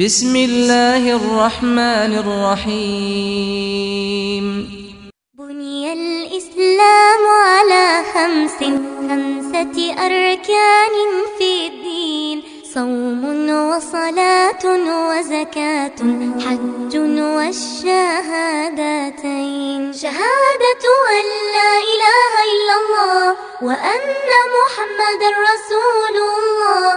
بسم الله الرحمن الرحيم. بني الإسلام على خمس خمسة أركان في الدين. صوم وصلاة وزكاة حج والشهادتين. شهادة أن لا إله إلا الله وأن محمد رسول الله.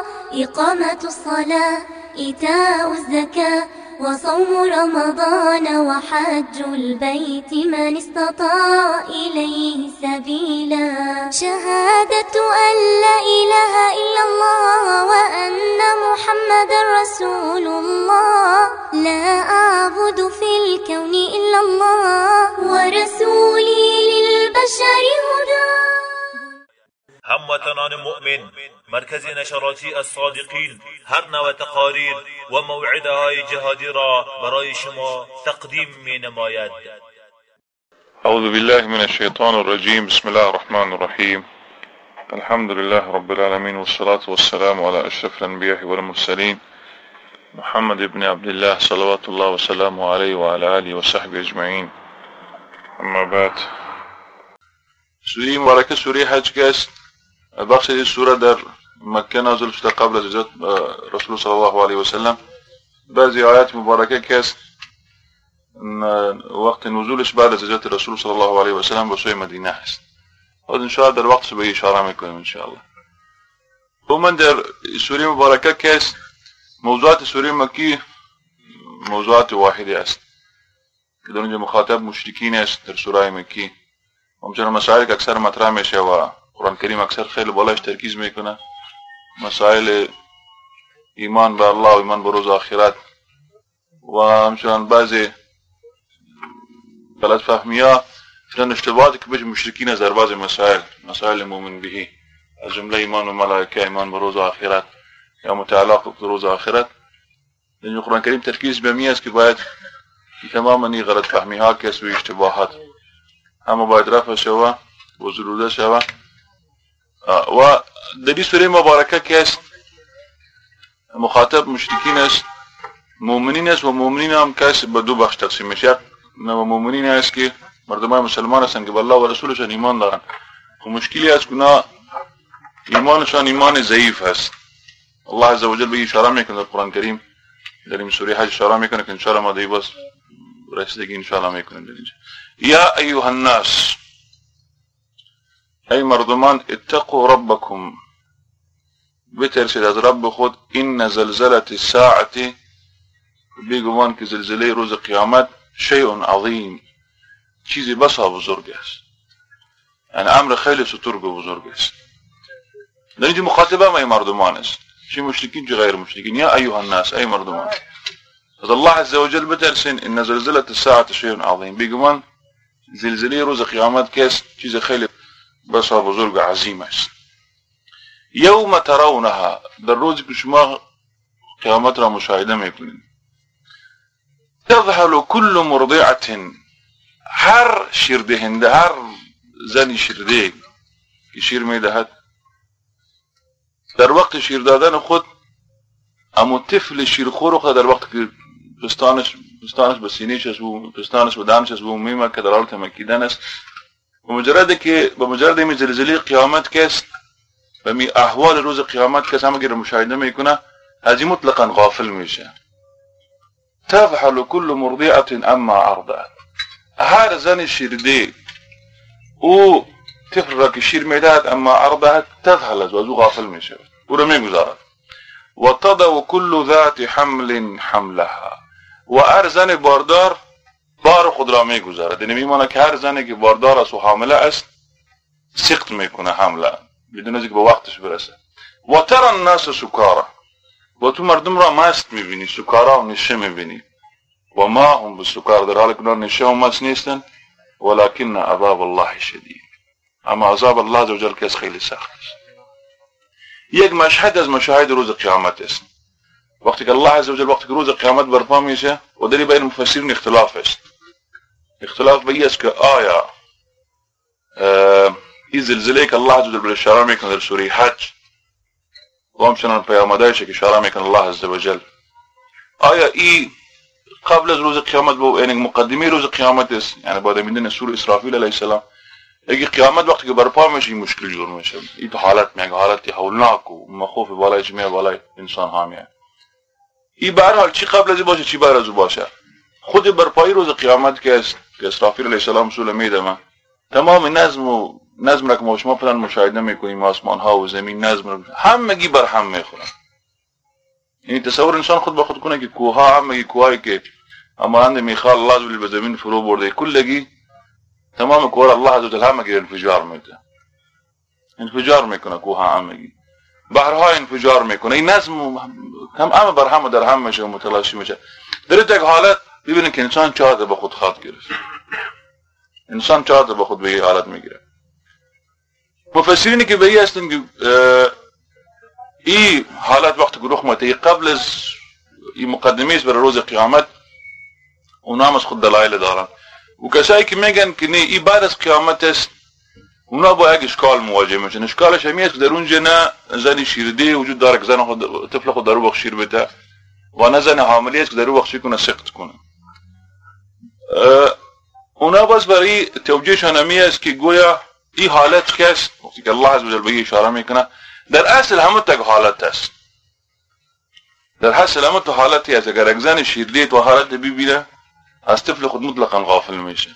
إقامة الصلاة إيتاء الزكاة وصوم رمضان وحج البيت من استطاع إليه سبيلا. شهادة أن لا إله إلا الله وأن محمد رسول الله. لا أعبد في الكون إلا الله ورسولي للبشر هدى. هموطنان مؤمن. مرکز نشراتی الصادقین هر نوع تقاریر و موعده های جهادی را برای شما تقدیم می نماید أعوذ بالله من الشيطان الرجيم بسم الله الرحمن الرحيم الحمد لله رب العالمين والصلاة والسلام على أشرف الأنبياء والمرسلين محمد بن عبد الله صلوات الله وسلامه عليه وعلى آله وصحبه أجمعين أما بعد سوره مبارکه سوره حج که است بخش سوره در مکه نازل شده قبل از رسول صلی الله علیه وسلم بعضی آیات مبارکه که است وقت نزولش بعد از رسول صلی الله علیه وسلم به سوی مدینه است. باز انشاءالله در وقت به اشاره می‌کنیم انشاءالله. عموما در سوره مبارکه که است موضوعات سوره مکی موضوعات واحده است. که در مخاطب مشرکین است در سوره مکی. همچنان مسائل که مطرح میشه و قرآن کریم اکثر خیلی بالاش ترکیز می‌کنه. مسائل ایمان به الله و ایمان به روز آخرت. و همچنان بعضی غلط فهمی ها چنان اشتباهاتی که بشه مشرکین از در بعضی مسائل مسائل مومن بهی از جمله ایمان و ملائکه ایمان به روز آخرت یا متعلق به روز آخرت. یعنی قرآن کریم ترکیز به می است که باید تماما این غلط که و اشتباهات اما باید رفع شوه و زروده شوه. و در این سوره مبارکه که است مخاطب مشرکین است مؤمنین است و مؤمنین هم کس به دو بخش تقسیم میشه. و مؤمنین است که مردمان مسلمان هستند که به الله و رسولشان ایمان دارن. و مشکلی است که ایمانشان ایمان ضعیف است الله عز وجل به اشاره می‌کنه در قرآن کریم. در این سوره حج اشاره می‌کنه که ان شاء الله ما باز رسیدگی ان شاء الله می‌کنیم در اینجا. یا ایها الناس ای مردمان اتقوا ربکم بترسید از رب خود این زلزلت الساعت بیگمان که زلزلة روز قیامت شیء عظیم چیزی بسا بزرگ است. یعنی أمر خیلی سترگ و بزرگ است. در اینجا مخاطبه ما مردمان است. چی مشرکین چی غیر مشرکین؟ یا ایها الناس ای مردمان. از الله عز وجل بترسین إن زلزلت الساعت شیء عظیم بیگمان زلزلة روز قیامت است چیز خیلی بسا بزرگ عظیم است. یوم ترونها در روزی که شما قیامت را مشاهده میکنید. تذهل كل مرضعة هر شیر دهنده هر زنی شیرده که شیر میدهد در وقت شیر دادن خود اما طفل شیرخور خود در وقت که پستانش پستانش به سینهش است و پستانش به دانش است و میمه که در حالت مکیدن است. و مجرد که به مجرد زلزله قیامت که و می أحوال روز قیامت که همه رو مشاهده میکنه از مطلقا غافل میشه تفحل كل مرضعه أما أرضعت. هر زن شیرده أو طفل را که شیر أما أرضعت تفحل از أو غافل میشه أو رو میگذارد و كل ذات حمل حملها. و هر باردار بار خود را می‌گذارد. یعنی میمانه که هر زنی که باردار است و حامله است سقط می‌کنه حمله بدون از که به وقتش برسه. و ترى الناس سکارا. و تو مردم را مست می‌بینی سکارا و نشه می‌بینی. و ما هم به سکار در حال که نشه و مست نیستن. ولكن عذاب الله شدید. اما عذاب الله عزوجل که خیلی سخت است. یک مشهد از مشاهد روز قیامت است. وقتی که الله عزوجل وقتی که روز قیامت برپا میشه و در بین مفسرین اختلاف است. اختلاف بيس كآية. aja i zilzile ka Allah azza wa jalla ishara me kanë suri Hajj dhom që në الله عز وجل. آية إي قبل روز قیامت بو یعنی مقدمه روز قیامت است. یعنی بعد میدن سور اسرافیل علیه السلام. اگه قیامت وقتی که برپا میشه این مشکل جور میشه. این تو حالات میگه حالتی حولناک و مخوف بالای جمعه بالای انسان ها میگه. این به حال چی قبل از باشه چی بعد از باشه؟ خود برپای روز قیامت که است. که اسرافیل علیه السلام سول میده من. تمام نظم و نظم را که ما شما پلان مشاهده می‌کنیم آسمان ها و زمین نظم را همگی بر هم می‌خورن. یعنی تصور انسان خود به خود کنه که کوه ها همگی کوهایی که امانند میخال الله به زمین فرو برده. کلگی تمام کوه الله عز وجل همگی انفجار میده. انفجار می‌کنه کوه ها همگی. بحرها انفجار می‌کنه. این نظم هم همه بر هم در هم میشه و متلاشی میشه. در حالت ببینید که انسان چهار به خود خواد گرفت. انسان چهار به خود به این حالت می‌گیره. مفسرینی که به هستن که این حالت وقت رخ مته قبل از این مقدمه است برای روز قیامت اونا هم از خود دلایل دارن. و کسایی که میگن که نه این بعد از قیامت است اونا با یک اشکال مواجه میشن. اشکالش همی است که در اونجا نه زن شیرده وجود داره که زن خود طفل خود در وقت شیر بده و نه زن حاملی است که در وقت کنه سخت کنه. اونا باز برای توجیهشان همی است که گویا این حالت است وقتی که الله عز وجل به اشاره می‌کنه در اصل همه تک حالت است. در اصل همه حالتی است. اگر یک زن شیرده تو حالت ببینه از طفل خود مطلقا غافل میشه.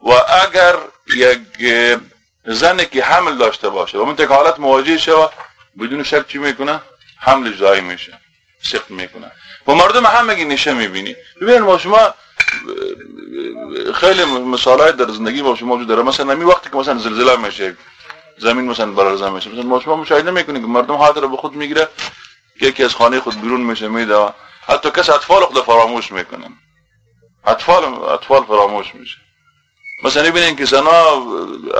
و اگر یک زنی که حمل داشته باشه و تک حالت مواجه شود بدون شک چی می‌کنه؟ حمل جایی میشه. سخت می‌کنه. و مردم همگی نشه می‌بینی؟ ببینید ما شما خیلی مثالات در زندگی ما شما موجود داره. مثلا می وقتی که مثلا زلزله میشه زمین مثلا برازه میشه مثلا ما شما مشاهده می‌کنید که مردم حاضر به خود می‌گیره یکی از خانه خود بیرون میشه میده. حتی کس اطفال خود فراموش می‌کنن اطفال اطفال فراموش میشه. مثلا ببینین که زنا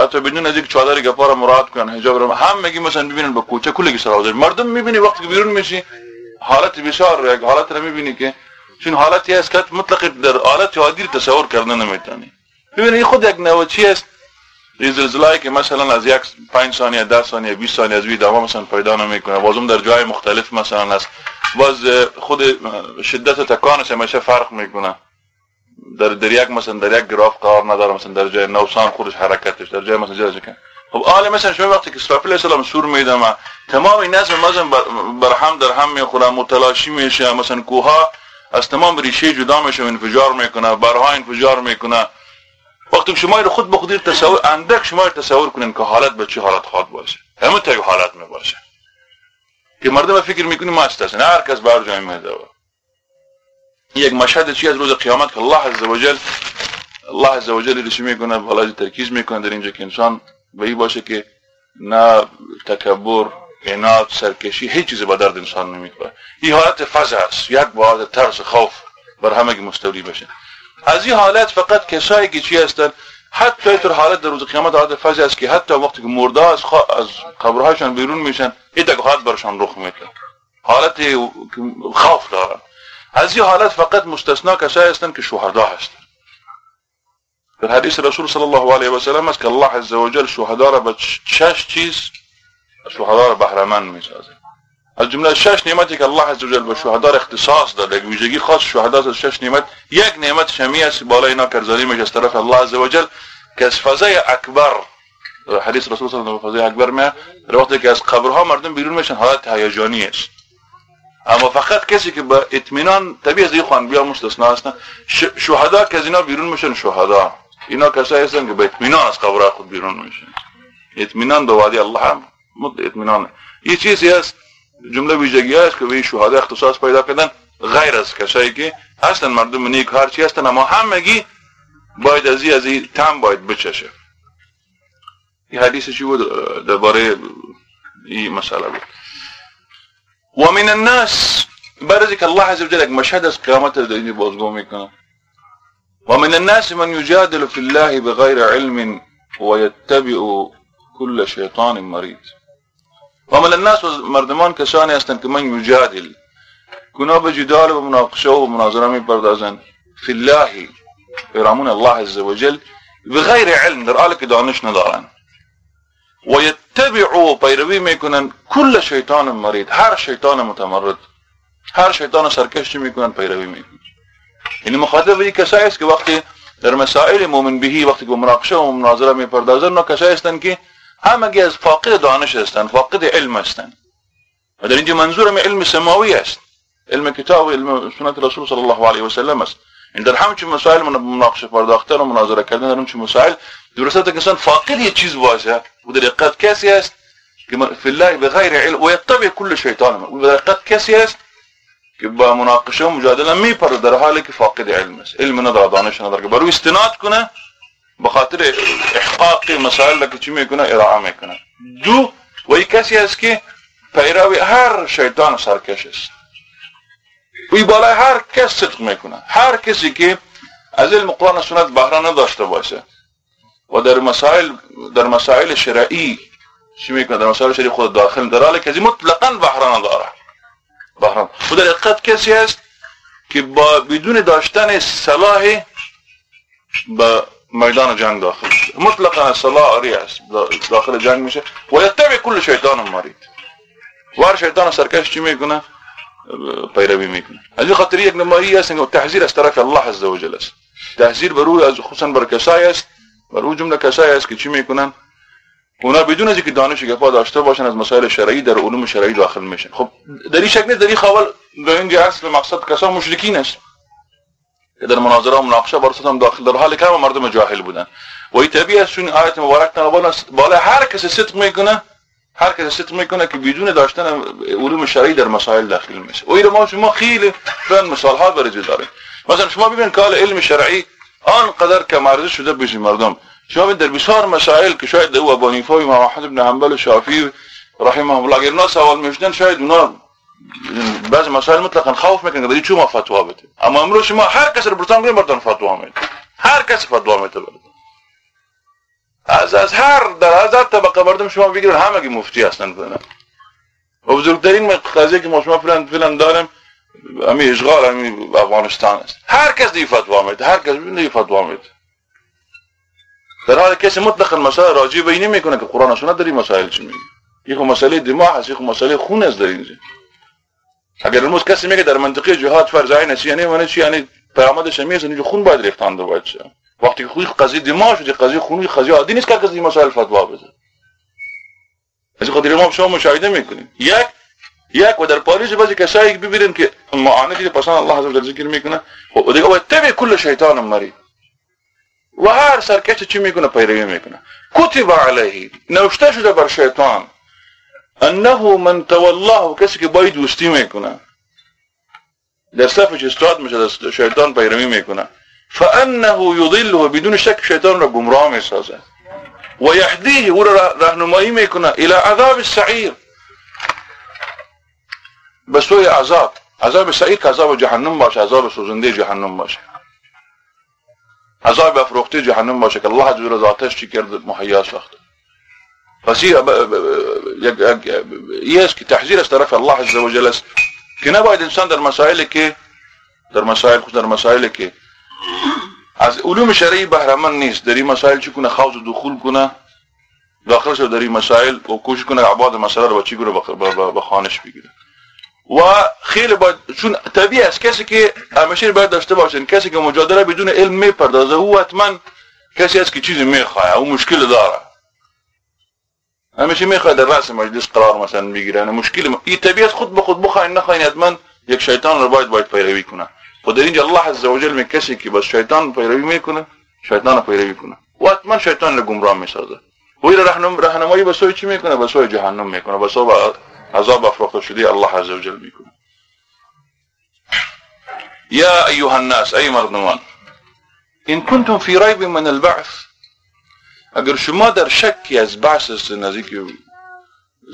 حتی بدون از یک چادر گپا را مراد کنن حجاب را هم میگی مثلا ببینن با کوچه کلگی سر مردم می‌بینی وقتی که بیرون میشی حالت بسیار یک حالت را می‌بینی که چون حالتی است که مطلق در حالت عادی تصور کردن نمی‌تونی ببینید خود یک نوچی است این زلزله که مثلا از یک 5 ثانیه 10 ثانیه 20 ثانیه از وی مثلا پیدا نمی‌کنه بازم در جای مختلف مثلا است. باز خود شدت تکانش همیشه فرق می‌کنه. در در یک مثلا در یک گراف قرار نداره مثلا در جای نوسان خودش حرکتش در جای مثلا جای خب حالا مثلا شما وقتی که اسرافیل السلام سور میده ما تمام این نظم مثلا بر هم در هم می‌خوره متلاشی میشه مثلا کوها از تمام ریشه جدا میشه انفجار می‌کنه برها انفجار می‌کنه. وقتی شما رو خود به خود تصور اندک شما تصور کنین که حالت به چه حالت خواد باشه. همه تا حالت می باشه که مردم فکر می‌کنیم ما نه هر کس بر جای میده. یک مشهد چی از روز قیامت که الله عز وجل الله عز وجل ریشه می‌کنه بالا ترکیز می‌کنه در اینجا که انسان به این باشه که نه تکبر عناد سرکشی هیچ چیز به درد انسان نمی‌خوره. این حالت فزع است یک باید ترس خوف بر همه مستولی بشه. از این حالت فقط کسایی که چی هستن حتی اینطور حالت در روز قیامت حالت فزع است که حتی وقتی که مرده از, خوا... از بیرون میشن این حالت برشان رخ میده. حالت خوف دارن. از این حالت فقط مستثنا کسایی هستن که شهدا هستن. در حدیث رسول صلی الله علیه و سلم است که الله عز وجل شهدا را به شش چیز شهدا را بهرمند از جمله شش نعمتی که الله عز وجل به شهدا اختصاص داده یک ویژگی خاص شهدا از شش نعمت یک نعمت شمی است بالای اینا کرزانی میشه از طرف الله عز وجل که از فضای اکبر حدیث رسول صلی الله علیه و فضای اکبر در وقتی که از قبرها مردم بیرون میشن حالت هیجانی است اما فقط کسی که با اطمینان طبیعی از خوان بیا مستثنا هستن شهدا که از اینا بیرون میشن شهدا اینا کسایی هستن که با اطمینان از قبرها خود بیرون میشن. اطمینان به وادی الله هم. اطمینان این چیزی است جمله ویژگی است که به شهدا اختصاص پیدا کردن غیر از کسایی که هستن. مردم نیک هر چی هستن اما همگی باید از این از این تم باید بچشه. این حدیث چی بود؟ درباره این مسئله بود. و من الناس. بعد که الله عز وجل مشهد از قیامت در اینجا بازگو می‌کنه. و من الناس من يجادل في الله بغير علم ويتبع كل شيطان مريض. و من الناس مردمان کسانی هستند که من یجادل. گناه به جدال و مناقشه و مناظره میپردازند فی الله پیرامون الله عز وجل بغیر علم در حالی که دانش ندارن و یتبعو پیروی میکنن کل شیطان هر شیطان متمرد هر شیطان سرکش چی میکنن پیروی میکنن یعنی مخاطب این کسایی است که وقتی در مسائل مومن بهی وقتی که مناقشه و مناظره میپردازن نه کسایی هستند که همگی از فاقد دانش هستند فاقد علم هستند و در اینجا منظورم علم سماوی است. علم کتاب و علم سنت رسول صلی الله علیه و سلم است. این در همچین مسائل من مناقشه پرداختن و مناظره کردن در همچین مسائل درسته که انسان فاقد یه چیز باشه و در دقت کسی است که فی الله بغیر علم و یتبع کل شیطان. و در دقت کسی است که با مناقشه و مجادله میپره در حالی که فاقد علم است. علم نداره دانش نداره که برو استناد کنه به خاطر احقاق مسائل که چی می‌کنه؟ ارائه می‌کنه. دو و کسی است که پیروی هر شیطان سرکش است. وی بالای هر کس صدق می‌کنه. هر کسی که از علم قرآن سنت بهره نداشته باشه و در مسائل در مسائل شرعی چی می‌کنه؟ در مسائل شرعی خود داخل در حالی که مطلقا بهره نداره. بهره و در حقیقت کسی است که با بدون داشتن صلاح به میدان جنگ داخل مطلقا صلاح آری است. داخل جنگ میشه. و یتبع کل شیطان مرید. و هر شیطان سرکش چی می‌کنه؟ پیروی می‌کنه. از این خاطر یک نمایی است که تحذیر از طرف الله عز وجل است. تحذیر برو از خصوصا بر کسایی است. برو جمله کسایی است که چی می‌کنن؟ اونا بدون از اینکه دانش گفا داشته باشن از مسائل شرعی در علوم شرعی داخل میشن. خب در این شکل در این خاول در اینجا اصل مقصد کسا مشرکین است که در مناظره و مناقشه برسات هم داخل در حال همه مردم جاهل بودن. و این طبیعی است چون آیت مبارک بالا هر کسی صدق می‌کنه هر کسی صدق می‌کنه که بدون داشتن علوم شرعی در مسائل داخل میشه. و این ما شما خیلی فن مثال ها برای داریم. مثلا شما ببین که علم شرعی آنقدر که معرض شده بشه مردم. ببین در بسیار مسائل که شاید أو ابو حنیفه و امام احمد بن حنبل و شافعی رحمه الله اگر اینا سوال میشدن شاید اونا بعض مسائل مطلقا خوف میکنن که چون ما فتوا بده اما امروز شما هر کس رو برتان کنید برتان فتوا میده. هر کس فتوا میده از از هر در هزار طبقه مردم شما بگیرن همگی مفتی هستن و بزرگترین قضیه که ما شما فلان فلان دارم امی اشغال امی افغانستان است. هر کس دی فتوا میده هر کس دی فتوا میده. در حال کسی مطلقا مسائل راجع به این می‌کنه که قرآن و سنت در مسائل چی میگه یک مسئله دماغ است یک مسئله خون است در اینجا. اگر امروز کسی میگه در منطقه جهاد فرض عین است یعنی معنی چی؟ یعنی پیامد شمیه اینجا خون باید ریختانده باید شه وقتی که قضیه دماغ شده قضیه خونی قضیه عادی نیست که کسی مسائل فتوا بده. از خاطر ما شما مشاهده می‌کنیم یک یک و در پاریس بعضی کسایی ببینن که معانه پسان الله عز وجل ذکر می‌کنه و دیگه و تبع کل شیطان مرید. و هر سرکش چی می‌کنه پیروی می‌کنه. کتب علیه. نوشته شده بر شیطان. انه من تولاه کسی که باید دوستی می‌کنه. در صفش استاد میشه شیطان پیروی می‌کنه. فانه یضله بدون شک شیطان را گمراه می‌سازه. و یهدیه او را راهنمایی می‌کنه. الى عذاب السعیر. به سوی عذاب. عذاب سعیر که عذاب جهنم باشه عذاب سوزنده جهنم باشه. عذاب افروخته جهنم باشه که الله عز وجل آتش چی کرد؟ مهیا ساخته پس یه است که تحذیر از طرف الله عز وجل است. که نباید انسان در مسائل که در مسائل خود در مسائل که از علوم شرعی بهرمند نیست. در این مسائل چی کنه؟ خوض دخول کنه. داخل شد در این مسائل و کوشش کنه عباد مسئله رو با چی گره به خانش بگیره. و خیلی باید چون طبیعی است. کسی که همیشه باید داشته باشن کسی که مجادله بدون علم می‌پردازه او حتما کسی است که چیزی می‌خواه او مشکل داره. همیشه می‌خواد در رأس مجلس قرار مثلا می‌گیره مشکل این طبیعت خود به خود بخواین نخواین حتما یک شیطان رو باید باید پیروی کنه. و در اینجا الله عز وجل می کسی که بس شیطان پیروی می‌کنه شیطان پیروی کنه. و حتما شیطان رو گمراه می‌سازه. و این راهنمایی به سوی چی می‌کنه؟ به سوی جهنم می‌کنه. به سوی عذاب افروخته شده الله عز وجل میکنه یا ایها الناس ای مردمان إن کنتم فی ریب من البعث اگر شما در شکی از بعث است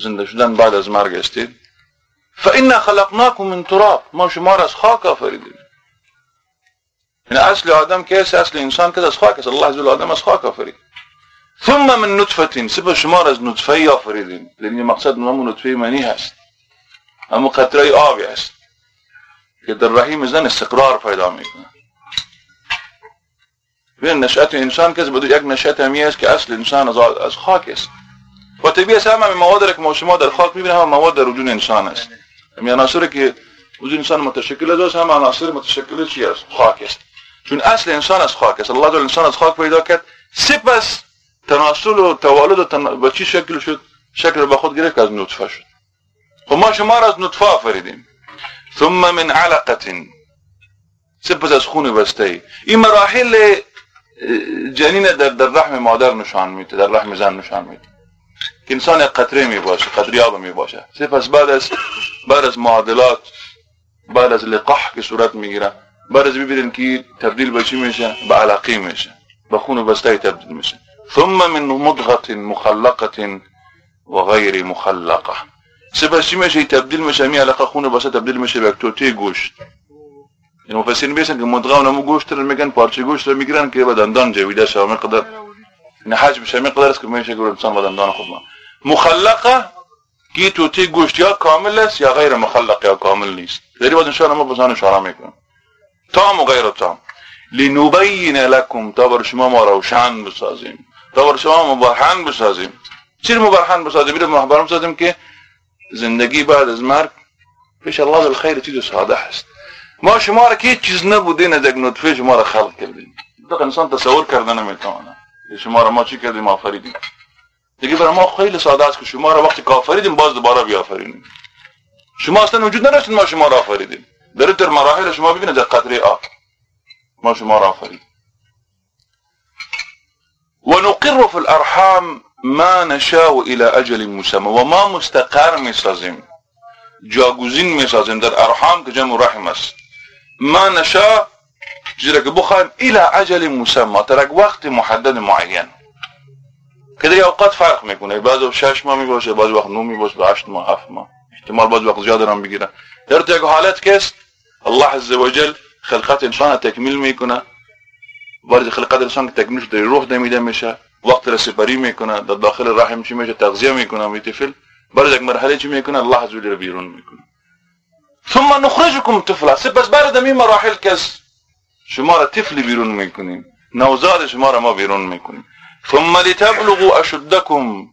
زنده شدن بعد از مرگ استید فإنا خلقناكم من تراب ما شما را از خاک آفریدیم. اصل آدم کیست اصل انسان که از خاک است الله عز وجل آدم از خاک آفرید. ثم من نطفة سپس شما را از نطفه آفریدیم. لأن مقصد ما نطفه منی هست. اما قطره آبی است که در رحیم زن استقرار پیدا میکنه. ببین نشأت انسان که بدو یک نشأت همی است که اصل انسان از خاک است. و طبیعت همه مواد که ما شما در خاک میبینیم همه مواد در وجود انسان است. همین عناصر که وجود انسان متشکل از هم عناصر متشکل چی است؟ خاک است. چون اصل انسان از خاک است. الله تعالی انسان از خاک پیدا کرد. سپس تناسل و توالد و تن... به چی شکل شد؟ شکل به خود گرفت که از نطفه شد. و ما شما را از نطفه آفریدیم. ثم من علقه سپس از خون بسته ای. این مراحل جنین در, در رحم مادر نشان میده در رحم زن نشان میده. که انسان قطره می باشه قطریاب می باشه. سپس بعد از بعد از معادلات بعد از لقاح که صورت می‌گیره بعد از ببینید که تبدیل به چی میشه؟ به علقی میشه. به خون بسته تبدیل میشه. ثم من مضغة مخلقة وغير مخلقة. سبسي سباشي ماشي تبديل مشامي على خون بس تبديل مشي بكتوتي گوشت المفسرين يعني بيسن مضغة ونمو گوشت المكان بارچه گوشت المكان كي بدندان جويدا شو مقدر نحاج حاجة مش مقدر اسكو ماشي يقول انسان بدندان خدمة مخلقة كي توتي گوشت يا كامل لس يا غير مخلق يا كامل نيست. داري بعد ان شاء الله ما بزانه شارع میکنم تام وغير تام لنبين لكم تبر شما ما روشن بسازين. بر شما مبرهن بسازیم. چرا مبرهن بسازیم؟ میره مبرهن بسازیم که زندگی بعد از مرگ پیش الله الخیر چیز ساده است. ما شما را که چیز نبودین از یک نطفه شما را خلق کردیم. دقیق انسان تصور کرده نمی‌تونه شما را ما چی کردیم؟ آفریدیم. دیگه برای ما خیلی ساده است که شما را وقتی کافریدیم باز دوباره بیافرینیم. شما اصلا وجود نداشتین ما شما را آفریدیم. در مراحل شما ببینید در قطره آب. ما شما را آفریدیم ونقر في الأرحام ما نشاء إلى أجل مسمى و ما مستقر میسازیم جاگوزین میسازیم در أرحام که جمع رحم است. ما نشاء که بخوایم إلى أجل مسمى یک وقت محدد معین. که در اوقات فرق میکنه بعض شش ماه میباشه بعض وقت نو میباشه هشت ماه هفت ماه. احتمال بعض وقت زیاد هم بگیره. در یک حالت است الله عز وجل خلقت انسان تکمیل میکنه. وارد خلقت انسان که تکمیل شده روح دمیده میشه. وقت را سپری می‌کنه در داخل رحم چی میشه تغذیه می‌کنه می طفل بعد یک مرحله چی می‌کنه؟ الله عز وجل بیرون می‌کنه. ثم نخرجكم طفلا. سپس بعد این مراحل که شما را طفل بیرون می‌کنیم نوزاد شما را ما بیرون می‌کنیم. ثم لتبلغوا اشدكم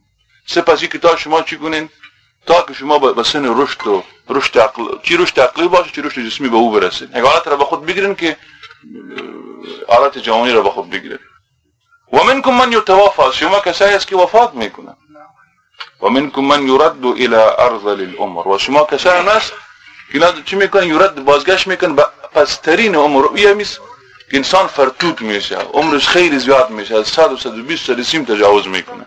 سپس که تا شما چی کنین؟ تا که شما به سن رشد و رشد عقل چی رشد عقلی باشه چی رشد جسمی به او برسید. یک حالت را به خود بگیرین که حالت جوانی را به خود بگیرید و منکم من یتوافا. شما کسایی است که وفات میکنن. و منکم من یرد إلى ارذل الامر. و شما کسایی است که چی میکنن؟ یرد بازگشت میکنن به پسترین عمر میس که انسان فرتوت میشه. عمرش خیلی زیاد میشه. از 100 و 120 سال سیم تجاوز میکنه.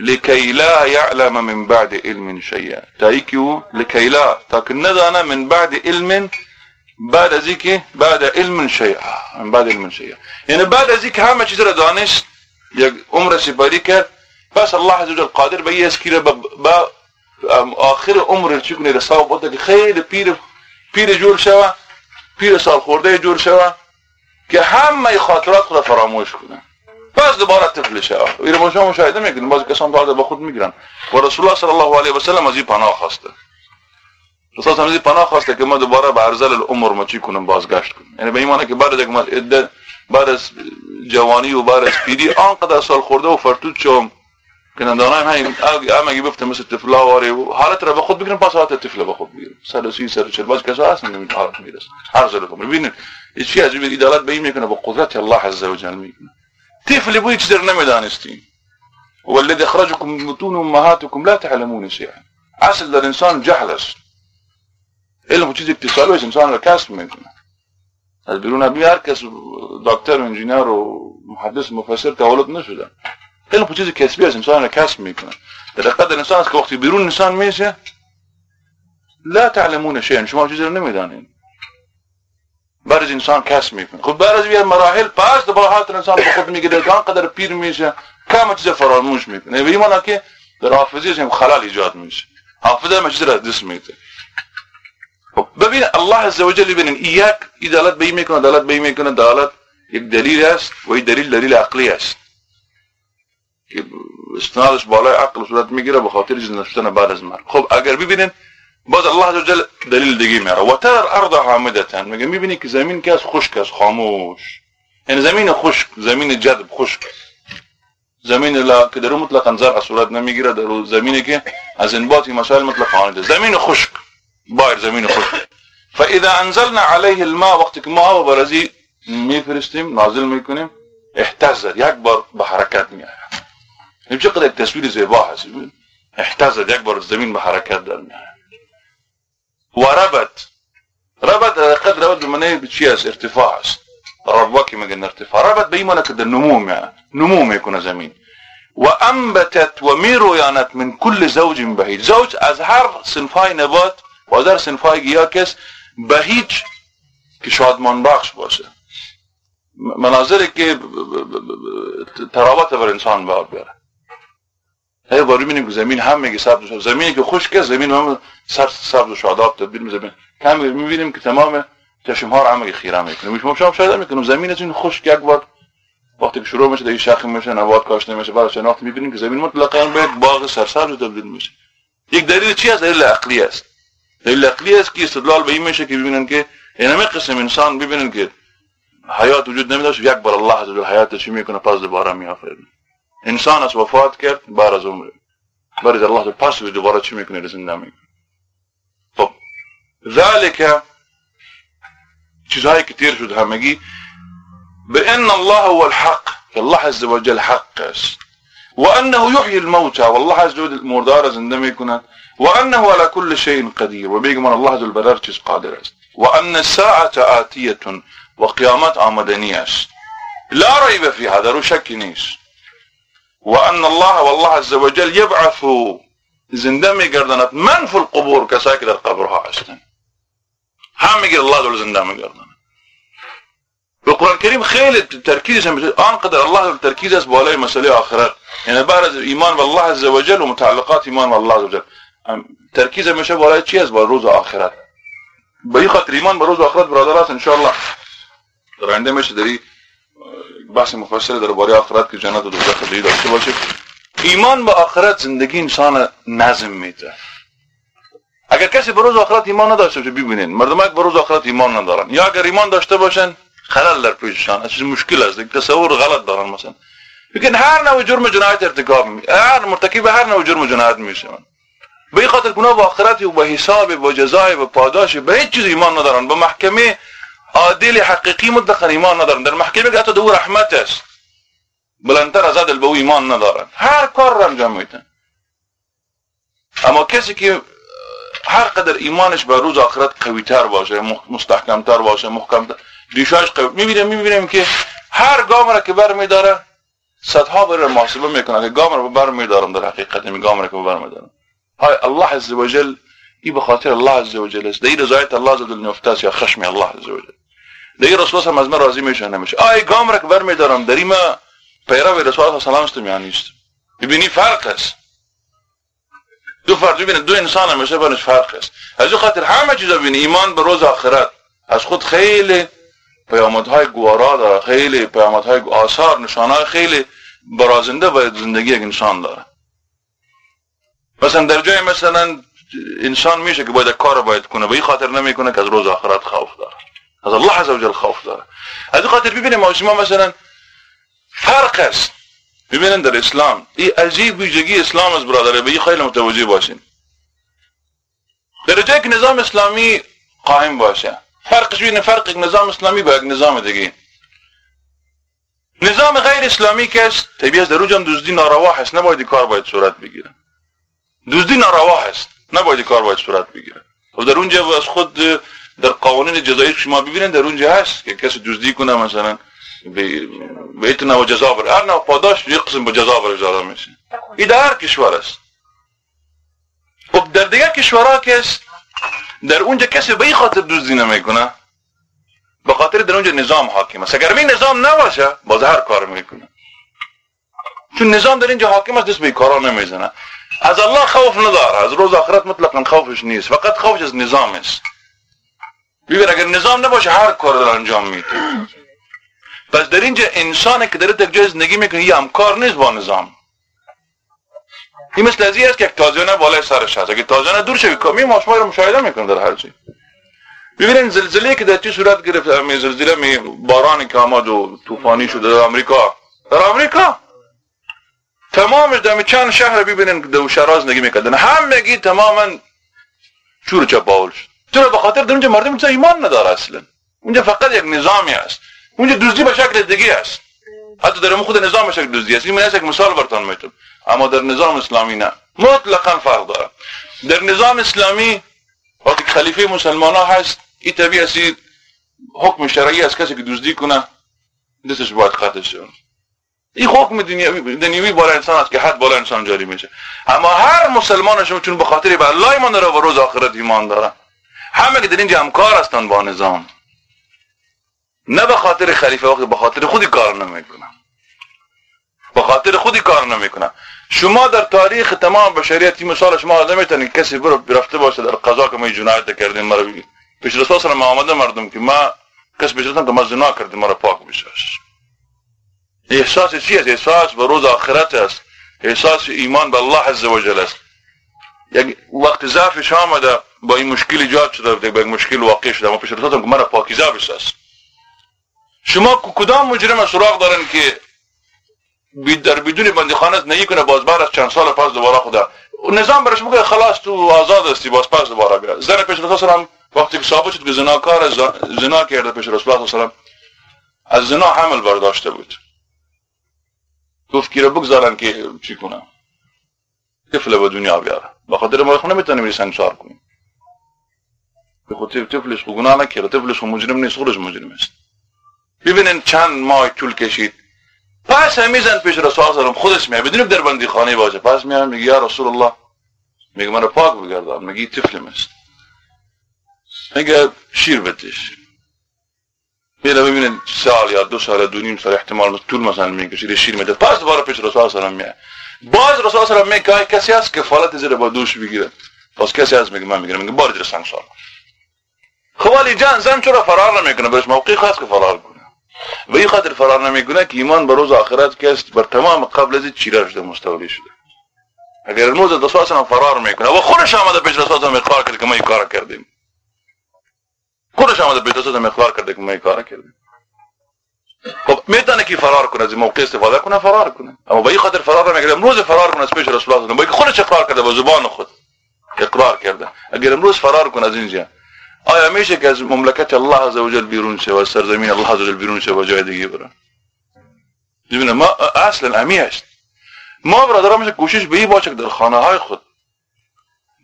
لكي لا يعلم من بعد علم شيئا تايكيو لكي لا. تاكن ندانا من بعد علم بعد ازيك بعد علم من بعد علم شيئا يعني بعد ازيك همه چیز را دانست یک عمر سپاری کرد پس الله عز وجل قادر به یه اسکیره با آخر عمر چی کنه رساو بوده که خیلی پیر پیر جور شوه پیر سال خورده جور شوه که همه خاطرات خود فراموش کنه. پس دوباره طفل شوه. این شما مشاهده می‌کنیم بعضی کسان بعد به خود می‌گیرن. و رسول الله صلی الله علیه و سلم از این پناه خواسته. از این پناه خواسته که ما دوباره به ارزل العمر ما چی کنیم بازگشت کنیم. یعنی به این معنی که بعد از یک بعد از جوانی و بعد از پیری آنقدر سال خورده و فرتود شوم که ندانم همین هم اگه بفته مثل طفلا واره و حالت را به خود بگیرن پس حالت طفل به خود بگیرن سر سی سر چل باز کسا هستن نمید حالت می‌رسن هر ظلکم ببینید چی از این ادالت به این می‌کنه با قدرت الله عز و جل می‌کنه. طفل بوی چیز در نمی‌دانستیم. والذي اخرجكم من بطون امهاتكم لا تعلمون شيئا اصل در انسان جهل است. علم چیز اتصال و انسان را کسب می‌کنه از بیرون ابی هر کس دکتر و انجینر و محدث مفسر تولد نشدن علم چیز کسبی است انسان را کسب می‌کنه در حقیقت انسان است که وقتی بیرون انسان میشه لا تعلمون شيئا شما چیزی رو نمی‌دانید از انسان کسب می‌کنه خب از یه مراحل پس دوباره حالت انسان به خود می‌گیره که آنقدر پیر میشه کم چیز فراموش می‌کنه به که در حافظه هم خلال ایجاد میشه حافظه ما چیز را دست میده ببین الله عز وجل ببینین یک ادالت به این می‌کنه ادالت به ادالت یک دلیل است و این دلیل دلیل عقلی است. که استنادش بالای عقل صورت می‌گیره به خاطر زنده شدن بعد از مرگ. خب اگر ببینین باز الله عز وجل دلیل دیگه میاره. و تر الارض حامدتا. میگه می‌بینی که زمین که از خشک است خاموش. یعنی زمین خشک زمین جذب خشک زمین لا که در مطلقا زرع صورت نمی‌گیره در زمینی که از انباتی مسائل مطلق آنده زمین خشک. بایر زمین خشک فإذا أنزلنا عليه الماء وقتی که ما و برازی میفرستیم نازل میکنیم احتزد یک بار به حرکت میآید این چقدر یک تصویر زیبا هست احتزد یک بار زمین به حرکت در میآید و ربت ربط قد ربط بمعنی چی است ارتفاع است ربوا که میگن ارتفاع. ربط به ایمانه که در نمو میاد نمو میکنه زمین و انبتت و میرویانت من کل زوج بهیج زوج از هر صنفای نبات و از هر صنفای گیاه کس بهیج که شادمان بخش باشه. مناظری که تراوت بر انسان بار بیاره. هی بار می‌بینیم که زمین هم میگه سبز شد زمینی که خشک زمین هم سبز و شاداب تبدیل زمین. کم می‌بینیم که تمام چشم ها رو هم خیره می‌کنه. میشم شما شاید می‌کنم زمین از این خشک یک بار وقتی که شروع میشه دیگه شاخ میشه نبات کاشته میشه بعد شناخت می‌بینیم که زمین مطلقا به باغ سرسبز تبدیل میشه. یک دلیل چی است؟ دلیل عقلی است. دلیل عقلی است که استدلال به این میشه که ببینن که این همه قسم إنسان ببینن که حیات وجود نمیداشت یک بار الله عز وجل حیات چی میکنه پس دوبارة میآفرینه إنسان از وفات کرد بعد از عمر بعد الله پس دوبارة چی میکنه زنده میکنه خب ذلك چیزهایی که تیر شد همگی. به ان الله هو الحق الله عز وجل حق است. و انه يحيي الموتى والله عز وجل مردار زنده میکند وأنه على كل شيء قدير. وبيجمن الله ذو البرارتي قادر است وأن الساعة آتية وقيامات آمدني لا ريب في هذا رو شك وأن الله والله عز وجل يبعث زندمي قردنات من في القبور كساكد القبرها أستن هم يقول الله ذو زندمي قردنا القرآن الكريم خيل التركيز آن قدر الله التركيز أسبوع عليه مسألة آخرة. يعني بارز إيمان بالله عز وجل ومتعلقات إيمان بالله عز وجل. ترکیز میشه بالای چی است؟ با روز آخرت. به این خاطر ایمان به روز آخرت برادرات ان شاء الله در میشه داری بحث مفصل درباره آخرت که جنت و دوزخ دیگه داشته باشه. ایمان به آخرت زندگی انسان نظم میده. اگر کسی به روز آخرت ایمان نداشته باشه ببینین. مردم که به روز آخرت ایمان ندارن یا اگر ایمان داشته باشن خلل در پیششان از مشکل است. تصور غلط دارن مثلا. بگن هر نوع جرم جنایت ارتکاب می هر مرتکب هر نوع جرم جنایت میشه. به این خاطر گناه به آخرت و به حساب و جزای و پاداش به هیچ چیز ایمان ندارن. به محکمه عادل حقیقی مطلقا ایمان ندارن. در محکمه که حتی دو رحمت است. بلندتر از عدل به او ایمان ندارن. هر کار را انجام میدن. اما کسی که هر قدر ایمانش به روز آخرت قویتر باشه مستحکمتر باشه محکمتر ریشاش قوی می‌بینیم می‌بینیم که هر گام را که بر میداره صدها بر محاسبه می‌کنه. که گام را بر میدارم در حقیقت می گام را که بر میدارم های الله عز وجل ای به خاطر الله عز وجل است. در رضایت الله عز وجل نفته یا خشم الله عز وجل. در رسول هم از من راضی میشه نمیشه آی گام را که بر میدارم در این پیرو رسول سلام است یا نیست ببینی فرق است. دو فرد ببینه دو انسان همیشه بینش فرق است. از این خاطر همه چیز ببینی. ایمان به روز آخرت. از خود خیلی پیامدهای گوارا داره خیلی پیامدهای آثار نشانهای خیلی برازنده باید زندگی یک انسان داره. مثلا در جای مثلا انسان میشه که باید کار باید کنه به این خاطر نمی‌کنه که از روز آخرت خوف داره. از الله عز وجل خوف داره. از این خاطر ببینیم ما مثلا فرق است. ببینن در اسلام این عجیب ویژگی اسلام از برادره به این خیلی متوجه باشین. در جایی که نظام اسلامی قائم باشه فرقش بین فرق نظام اسلامی با یک نظام دیگه. نظام غیر اسلامی که است طبیعت در اونجا دزدی هست نباید کار باید صورت بگیره. دزدی ناروا هست. نباید کار باید صورت بگیره. و خب در اونجا از خود در قوانین جزایی شما ببینید در اونجا هست. که کسی دزدی کنه مثلا به ایتنا و جزا بر هر پاداش یک قسم به جزا بر اجاره میشه این در هر کشور است. خب در دیگر کشورها که است در اونجا کسی به این خاطر دزدی نمی‌کنه. به خاطر در اونجا نظام حاکم است. اگر این نظام نباشه باز هر کار می‌کنه. چون نظام در اینجا حاکم است دست به کارا نمی‌زنه. از الله خوف نداره از روز آخرت مطلقا خوفش نیست. فقط خوفش از نظام است. ببین اگر نظام نباشه هر کار انجام میده. پس در اینجا انسان که داره در جای زندگی می‌کنه یه همکار نیست با نظام. این مثل ازی است که تازیانه بالای سرش هست. اگه تازیانه دور شوی کمی ماشما رو مشاهده می‌کنه در هر جای ببینید زلزله که در چی صورت گرفت زلزله می بارانی که آمد و طوفانی شده در آمریکا. در آمریکا؟ تمامش در چند شهر ببینین در شهرها زندگی می‌کردن. همگی تماما چور چپاول شد. چرا؟ به خاطر در اونجا مردم اونجا ایمان نداره اصلا. اونجا فقط یک نظامی است اونجا دزدی به شکل دیگه است حتی در خود نظام شکل دزدی است این من یک مثال برتان می‌تونم. اما در نظام اسلامی نه. مطلقا فرق داره. در نظام اسلامی وقتی خلیفه مسلمان ها هست این طبیعی حکم شرعی از کسی که دزدی کنه دستش باید قطع شد این حکم دنیوی دنیوی بالا انسان است که حد بالا انسان جاری میشه. اما هر مسلمان شما چون به خاطر به الله ایمان داره و روز آخرت ایمان داره. همه که در اینجا همکار هستند با نظام. نه به خاطر خلیفه وقتی به خاطر خودی کار نمی‌کنه به خاطر خودی کار نمی‌کنه شما در تاریخ تمام بشریت مثال شما آدم می‌تونید کسی برو برفته باشه در قضا که ما جنایت کردیم مرا پیش رسول صلی الله مردم که ما کس بشرتن که ما زنا کردیم مرا پاک بشاش احساس چی است؟ احساس به روز آخرت است. احساس ایمان به الله عز وجل است. یک وقت ضعفش آمده با این مشکل ایجاد شده با این مشکل واقع شده. ما پیش رسول که مرا پاکیزه بساز شما کدام مجرم سراغ دارن که در بدون بندیخانه نهی کنه باز بعد از چند سال پس دوباره خدا. نظام برش بگه خلاص تو آزاد هستی باز پس دوباره بیا. زن پیش رسول وقتی که ثابت شد که زناکار زنا کرده پیش رسول الله از زنا حمل برداشته بود. گفت کی رو بگذارن که چی کنم؟ طفل به دنیا بیاره با خاطر ما خونه می‌تونیم سنگسار کنیم. به خاطر طفلش گناه نکرده طفلش مجرم نیست خودش مجرم است. ببینین چند ماه طول کشید. پس همیزن پیش رسول الله خودش میاد. بدون در بندی خانه باشه پس میاد میگه یا رسول الله. میگه من پاک بگردم میگه طفل است میگه شیر بتش. میره ببینید سال یا دو سال دو نیم سال احتمال طول مثلا می‌کشه شیر میده. پس دوباره پیش رسول الله میاد باز رسول الله میگه کسی هست که فالت زیر با دوش بگیره؟ پس کسی هست میگه من می‌گیرم. میگه بار در سنگ سال. خوالی جان زن چرا فرار نمی‌کنه؟ برش موقعی خاص که فرار کنه. و این خاطر فرار نمی‌کنه که ایمان به روز آخرت که بر تمام قبل از چیره شده مستولی شده. اگر نوز دسواس هم فرار می‌کنه و خودش آمده پیش رسول هم اقرار کرده که ما این کار کردیم. خودش آمده رسول هم اقرار کرده که ما کار کردیم. خب می‌تونه که فرار کنه از موقع استفاده کنه فرار کنه. اما با این خاطر فرار نمی‌کنه. امروز فرار کنه از پیش رسول الله با خودش اقرار کرده با زبان خود اقرار کرده. اگر امروز فرار کنه از اینجا آیا میشه که از مملکت الله عز وجل بیرون شه و سرزمین الله عز وجل بیرون شه و جای دیگه بره ببینه ما اصلا امی است ما برادران میشه کوشش به این باشه در خانه های خود.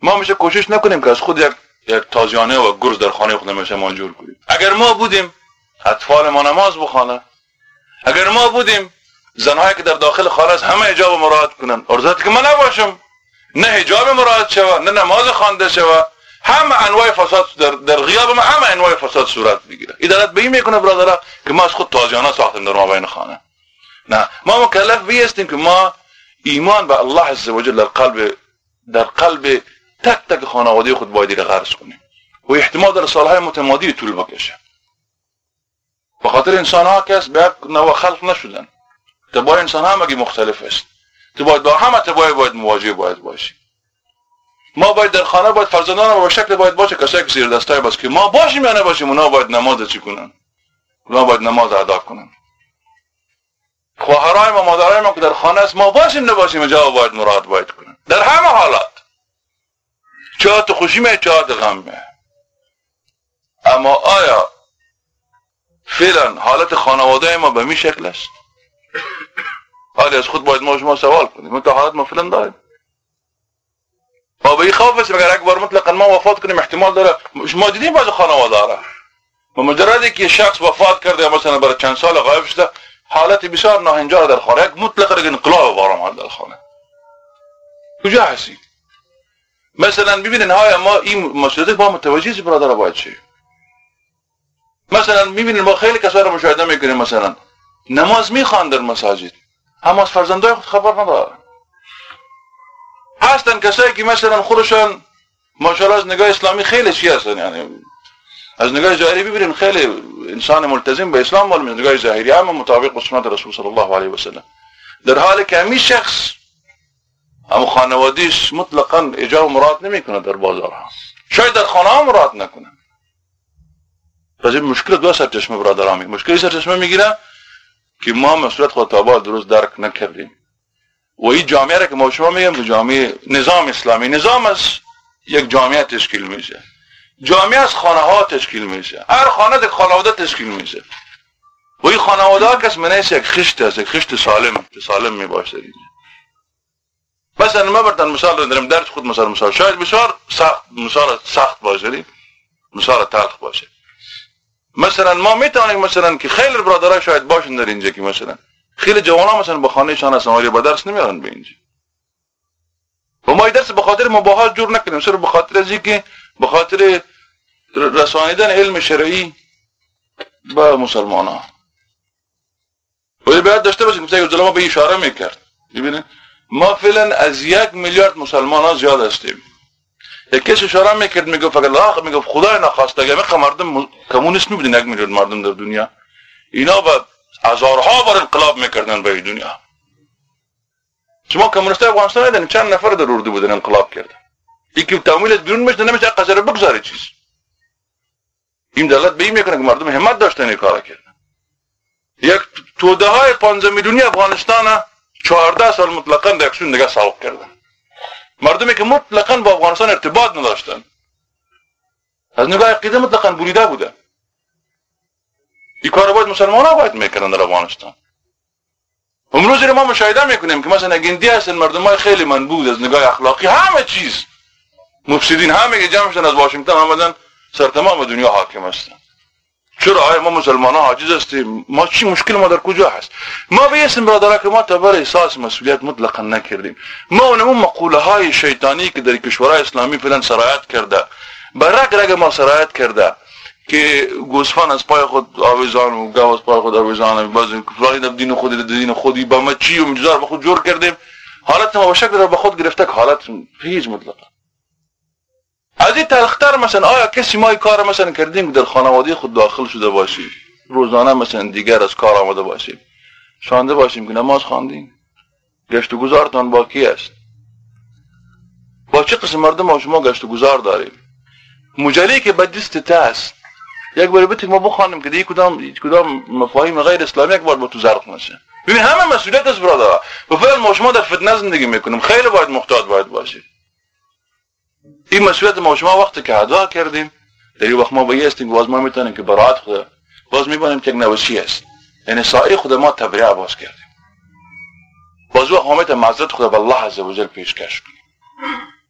ما میشه کوشش نکنیم که از خود یک یک تازیانه و گرز در خانه خود میشه منجور کنیم. اگر ما بودیم اطفال ما نماز بخوانه. اگر ما بودیم زنهایی که در داخل خانه از همه حجاب مراد کنن. ارزاتی که من نباشم. نه حجاب مراد شوه نه نماز خوانده شوه. همه انواع فساد در, در غیاب ما همه انواع فساد صورت می‌گیره. ادارت به این می‌کنه برادرها که ما از خود تازیانه ساختیم در ما بین خانه. نه. ما مکلف بیستیم که ما ایمان به الله عز وجل در قلب در قلب تک تک خانواده خود باید غرس کنیم و احتمال در سالهای متمادی طول بکشه. به خاطر انسان ها که به نوع خلق نشدن. تبای انسان ها مگی مختلف است. تو باید با همه تبای باید مواجه باید باشی ما باید در خانه باید فرزندان با شکل باید باشه. کسایی که زیر دستای باز که ما باشیم یا نباشیم اونا باید نماز چی کنن؟ اونا باید نماز ادا کنن. خواهرای ما مادرای ما که در خانه است ما باشیم نباشیم جا باید مراد باید کنن. در همه حالات. چه تو خوشی می چه غم می اما آیا فعلا حالت خانواده ما به می شکل است؟ حالی از خود باید ما شما سوال کنیم؟ تا حالت ما فعلا داریم. ما به این خوف است اگر یک بار مطلقا ما وفات کنیم احتمال داره. ما دیدیم بعض خانواده و مجردی که شخص وفات کرده مثلا برای چند سال غایب شده حالت بسیار ناهنجار در خانه. یک مطلق انقلاب بار در خانه. کجا هستی مثلا ببینین های ما این مسئله با متوجه برادر باید چی؟ مثلا می‌بینین ما خیلی کسا رو مشاهده می‌کنیم مثلا. نماز می‌خوان در مساجد اما از فرزندای خود خبر نداره هستن کسایی که مثلا خودشان ماشاءالله از نگاه اسلامی خیلی چی هستن یعنی از نگاه ظاهری ببینین خیلی انسان ملتزم به اسلام ولی از نگاه ظاهری اما مطابق با سنت رسول صلی الله علیه و سلم. در حالی که همین شخص اما خانوادیش مطلقا اجاب مراد نمی‌کنه در بازار ها. شاید در خانه ها مراد نکنه پس این مشکل دو سرچشمه برادرامی مشکلی سرچشمه می‌گیره که ما مسئولیت خود تابا درست درک نکردیم. و این جامعه را که ما شما میگم جامعه نظام اسلامی نظام است یک جامعه تشکیل میشه. جامعه از خانه ها تشکیل میشه. هر خانه یک خانواده تشکیل میشه. و این خانواده ها کس منیس یک خشت است یک خشت سالم سالم می باشه اینجا مثلا ما بردن مثال رو دارم درد خود مثال مثال. شاید بسیار سخت مثال سخت باشه مثال تلخ باشه. مثلا ما می‌تونیم مثلا که خیلی برادرها شاید باشن در اینجا که مثلا. خیلی جوان مثلا به خانهشان هستن ولی به درس نمیارن به اینجا. و ما درس به خاطر مباحث جور نکنیم سر به خاطر از که به خاطر رسانیدن علم شرعی به مسلمان ها ولی باید داشته باشیم که ظلما به اشاره می‌کرد. ببینه ما فعلا از یک میلیارد مسلمان ها زیاد هستیم. یک کسی اشاره می‌کرد می‌گفت اگر الله می‌گفت خدای نخواسته اگر مردم کمونیست میبودین یک میلیارد مردم در دنیا. اینا با هزارها بار انقلاب می‌کردن به دنیا. شما کمونیست افغانستان دیدن چند نفر در اردو بودن انقلاب کردن یکی تمویل بیرون میشه نمیشه قضیه بگذاره چیز. این دولت به این می‌کنه که مردم همت داشتن این کارا کردن. یک توده های 15 میلیونی افغانستان 14 سال مطلقا در اکسیون دیگه سالق کردن مردمی که مطلقا با افغانستان ارتباط نداشتن از نگاه عقیده مطلقا بریده بودن این کار باید مسلمان ها باید می‌کنن در افغانستان امروز ما مشاهده می‌کنیم که مثلا گندی هستن مردم های خیلی منبود از نگاه اخلاقی همه چیز مفسدین همه که جمع شدن از واشنگتن آمدن سر تمام دنیا حاکم هستن چرا؟ آیا ما مسلمان ها حاجز هستیم؟ ما چی مشکل ما در کجا هست؟ ما به اسم برادره که ما تبر احساس مسئولیت مطلقا نکردیم. ما اون مقوله های شیطانی که در کشورهای اسلامی فعلا سرایت کرده. به رگ ما سرایت کرده که گوسفان از پای خود آویزان و گاو از پای خود آویزان باز فلانی در دین خودی در دین خودی با ما چی و مجزار به خود جور کردیم؟ حالت ما به شکل به خود گرفته که حالت هیچ مطلقا. از این تلختر مثلا آیا کسی ما کار مثلا کردیم در خانواده خود داخل شده باشی روزانه مثلا دیگر از کار آمده باشیم. شانده باشیم که نماز خواندیم. گشت و گذارتان باقی است. با چه قسم مردم ما شما گشت و گذار داریم؟ مجلی که به دست است. یک بار بتیم ما بخوانیم که دیگه کدام کدام مفاهیم غیر اسلامی یک بار با تو زرق نشه. ببین همه مسئولیت است برادر فعلا ما شما در فتنه زندگی می‌کنیم. خیلی باید محتاط باید باشیم. این مسئولیت ما شما وقتی که ادا کردیم در این وقت ما بایستیم باز ما می‌تونیم که برات خدا باز میبانیم که یک نوسی است یعنی سایه خود ما تبریع باز کردیم باز وقت ما می‌تونیم معذرت خدا به الله عز وجل پیشکش کنیم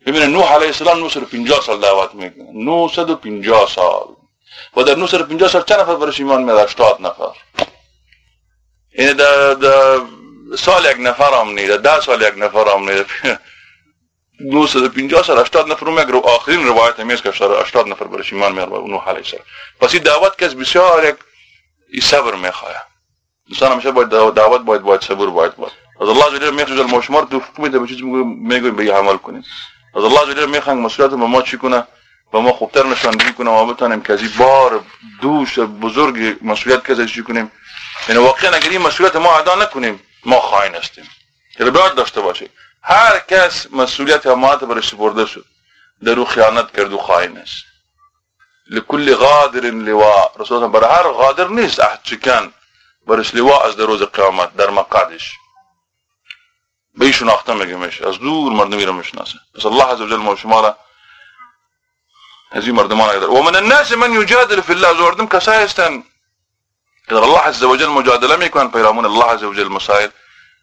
ببینید نوح علیه السلام 950 سال دعوت می‌کنه 950 سال و در 950 سال چند نفر برش ایمان میاد 80 نفر یعنی در, در سال یک نفر هم نیده ده سال یک نفر هم نیده 950 سال 80 نفر رو میگه آخرین روایت همیست که 80 نفر برش ایمان و نوح علیه السلام پس این دعوت که بسیار یک صبر می‌خواه انسان همیشه باید دعوت باید باید صبر باید باید از الله جل می‌خواد ما شما توفیق میده به چیزی می‌گویم به عمل کنید از الله جل می‌خواد مسئولیت ما چی کنه ما خوبتر نشاندهی کنیم و بتانیم که از این بار دوش بزرگ مسئولیت که ازش کنیم یعنی واقعا اگر این مسئولیت ما ادا نکنیم ما خائن هستیم یعنی باید داشته باشه هر کس مسئولیت امانت برش سپرده شد در أو خیانت کرد و خائن است. لكل غادر لواء. رسول الله برای هر غادر نیست احد چکن برش لواء از در روز قیامت در مقادش به ایشون آخته میگمش از دور مردمی رو میشناسه. پس الله عز وجل ما شما را از این مردمان أقدر و من الناس من یجادل فی الله زوردم کسایی هستن در الله عز وجل مجادله میکنن پیرامون الله عز وجل مسائل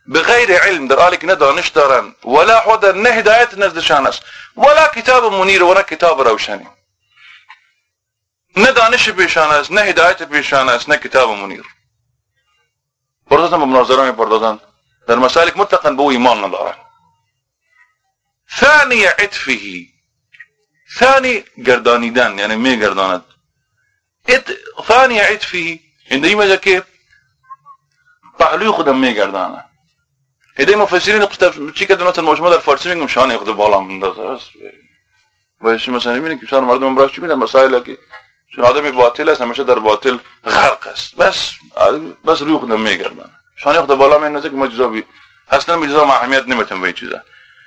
بغير علم در قالك ندر نشترن ولا حدا نهدايت نزدشانس ولا كتاب منير ولا كتاب روشاني ندانش بيشانس نهدايت بيشانس نه كتاب منير بردتن بمناظرة بردتن در مسالك متقن بو إيمان ندارن. ثاني عطفه ثاني گردانیدن یعنی می گرداند. ات ثاني عطفه این دیمه جا که پهلوی خودم می گرداند. هده مفسرین چی که دونات مجموع در فارسی میگم شانه خود بالا مندازه است. و مثلا می‌بینی که شان مردم براش چی میدن؟ مسائل که چون آدم باطل است همیشه در باطل غرق است. بس بس روی خودم میگردن شانه خود بالا میندازه که ما بی اصلا به جزا اهمیت نمیتون به این چیزا.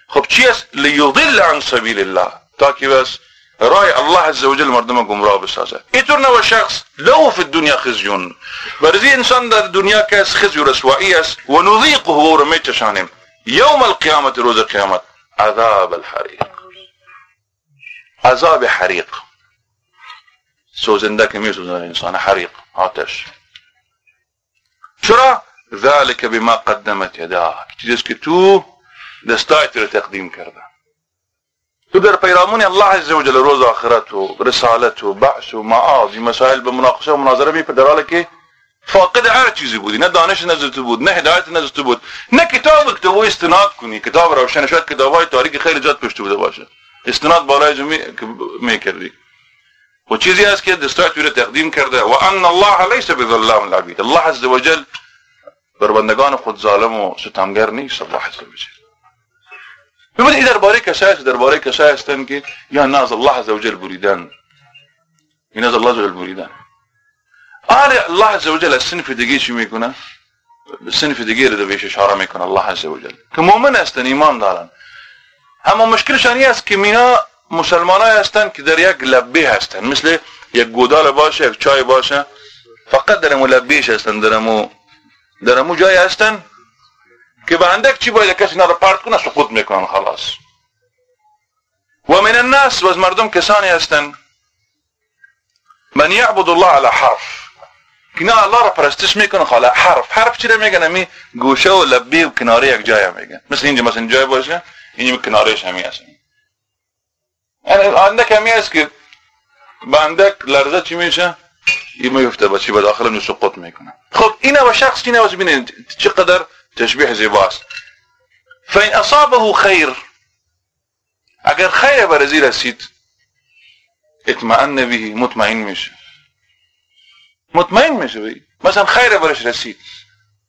خب چی است؟ لیضل عن سبیل الله. تا که بس؟ رای الله عز وجل مردم گمراه بسازه اینطور نوع شخص لو في الدنيا خزيون. برزی إنسان در دنیا از خزی و رسوائی است و نذیقه و چشانیم یوم القیامت روز قیامت عذاب الحریق عذاب حریق سوزنده که میسوزن إنسان. حریق آتش. چرا ذلك بما قدمت یداه چیزی که تو دستایت رو کرده تو در پیرامون الله عز وجل روز آخرت و رسالت و بعث و معاذ مسائل به مناقشه و مناظره می در که فاقد هر چیزی بودی نه دانش نزد تو بود نه هدایت نزد تو بود نه کتاب که تو استناد کنی. کتاب روشن شاید کتاب های تاریخی خیلی جات پشت بوده باشه. استناد بالای جو می کردی. و چیزی است که دستایت رو تقدیم کرده. و ان الله لیس بظلام العبید. الله عز وجل بر بندگان خود ظالم و ستمگر نیست. الله عز وجل درباره است درباره کسایی هستند که یا ناز الله عز وجل بریدن. این از الله عز وجل بریدن. آره الله عز وجل از صنف دیگه چی می‌کنه؟ صنف دیگه رو بهش اشاره می‌کنه الله عز وجل. که مؤمن هستن ایمان دارن. اما مشکلشان این است که مینا مسلمان هستن که در یک لبه هستن. مثل یک گودال باشه یک چای باشه. فقط در امو لبهش هستن در امو در امو جای هستن. که به اندک چی باید کسی رو پرت کنه سقوط می‌کنن خلاص. و من الناس و از مردم کسانی هستن. من یعبد الله على حرف. که نه الله را پرستش می‌کنه خاله. حرف. حرف چی رو میگن؟ امی گوشه و لبی و کناره یک جای میگن. مثل اینجا مثلا جای باشه. اینجا کنارهش همی هست. یعنی اندک همی هست که به اندک لرزه چی میشه؟ این میفته با چی به داخل سقوط می‌کنه. خب اینا و شخص چی نواز بینید چقدر تشبیه زیباست فین أصابه خیر اگر خیر برزی رسید اطمئن به مطمئن میشه مطمئن میشه بی مثلا خیر برش رسید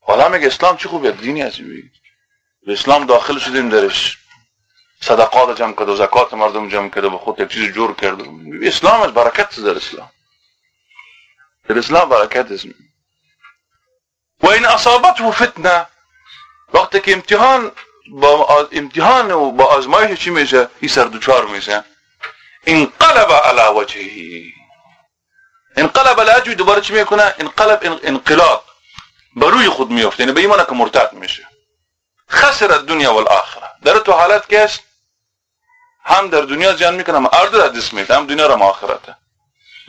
حالا میگه إسلام چه خوبه دینی هستی بی اسلام داخل شدیم درش؟ صدقات جمع کرد و زکات مردم جمع کرد و خود یک چیز جور کرد إسلام از برکت در إسلام. در إسلام برکت است و این أصابته فتنة وقتی که امتحان با امتحان و با آزمایش چی میشه؟ این سر دوچار میشه. انقلب على وجهه. انقلب على دوباره چی می‌کنه؟ انقلب انقلاب. بروی خود میفته. یعنی به ایمان که مرتد میشه. خسر الدنیا والآخره در تو حالت که است هم در دنیا زیان می‌کنه هم ارد را دست میده هم دنیا را آخرته.